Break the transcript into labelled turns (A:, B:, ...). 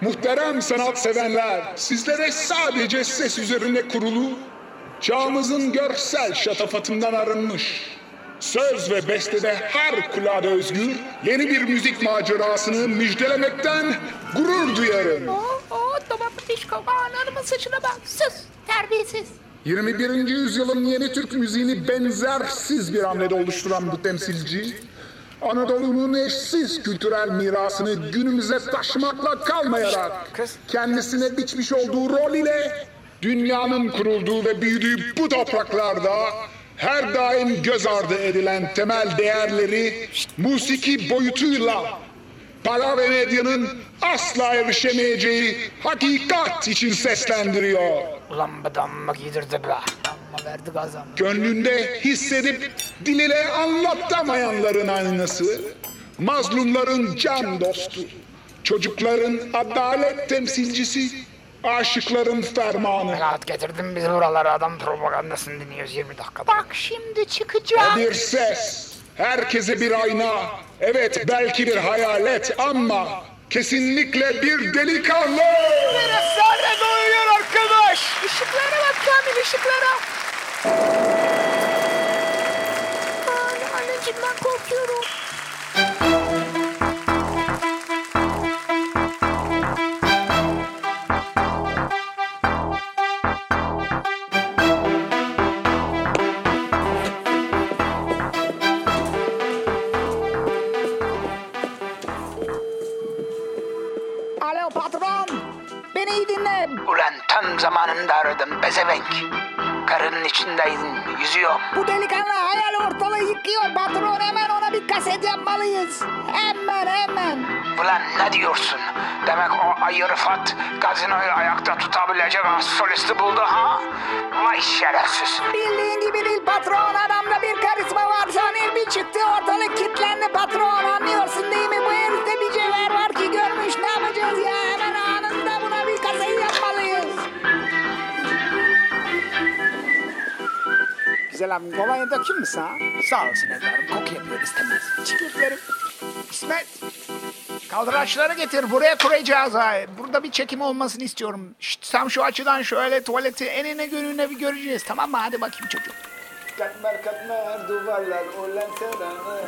A: Muhterem sanat sevenler, sizlere sadece ses üzerine kurulu, çağımızın görsel şatafatından arınmış, söz ve bestede her kulağa özgür, yeni bir müzik macerasını müjdelemekten gurur duyarım.
B: Oo, oo, tamam Pişko. Ananımın saçına bak. Sus. Terbiyesiz.
A: 21. yüzyılın yeni Türk müziğini benzersiz bir hamlede oluşturan bu temsilci, Anadolu'nun eşsiz kültürel mirasını günümüze taşımakla kalmayarak kendisine biçmiş olduğu rol ile dünyanın kurulduğu ve büyüdüğü bu topraklarda her daim göz ardı edilen temel değerleri musiki boyutuyla para ve medyanın asla erişemeyeceği hakikat için seslendiriyor.
B: Ulan bu damma giydirdi be. Verdi.
A: Gönlünde hissedip dil ile anlatamayanların aynası, mazlumların can dostu, çocukların adalet temsilcisi, aşıkların fermanı.
B: Rahat getirdin bizi buralara adam propagandasını dinliyoruz 20 dakikada. Bak şimdi çıkacağım.
A: Bir ses, herkese bir ayna, evet belki bir hayalet ama kesinlikle bir delikanlı.
B: Efsane doyuyor arkadaş. Aa, anneciğim ben korkuyorum. Alo patron. Beni iyi dinle.
C: Ulan tam zamanında aradım bezevenk. Karının içindeydin, yüzüyorum.
B: Bu delikanlı hayal ortalığı yıkıyor patron. Hemen ona bir kaset yapmalıyız. Hemen hemen.
C: Ulan ne diyorsun? Demek o ayı Rıfat gazinoyu ayakta tutabilecek solisti buldu ha? Vay şerefsiz.
B: Bildiğin gibi değil patron. Adamda bir karizma Güzel abim kolonya dökeyim mi sana? Sağ olsun evladım. Koku yapıyor istemez. Çileklerim. İsmet. Kaldıraçları getir. Buraya kuracağız ha. Burada bir çekim olmasını istiyorum. Şşt, tam şu açıdan şöyle tuvaleti enine gönlüne bir göreceğiz. Tamam mı? Hadi bakayım çocuk.
D: Katmer katmer duvarlar, o lanternalar.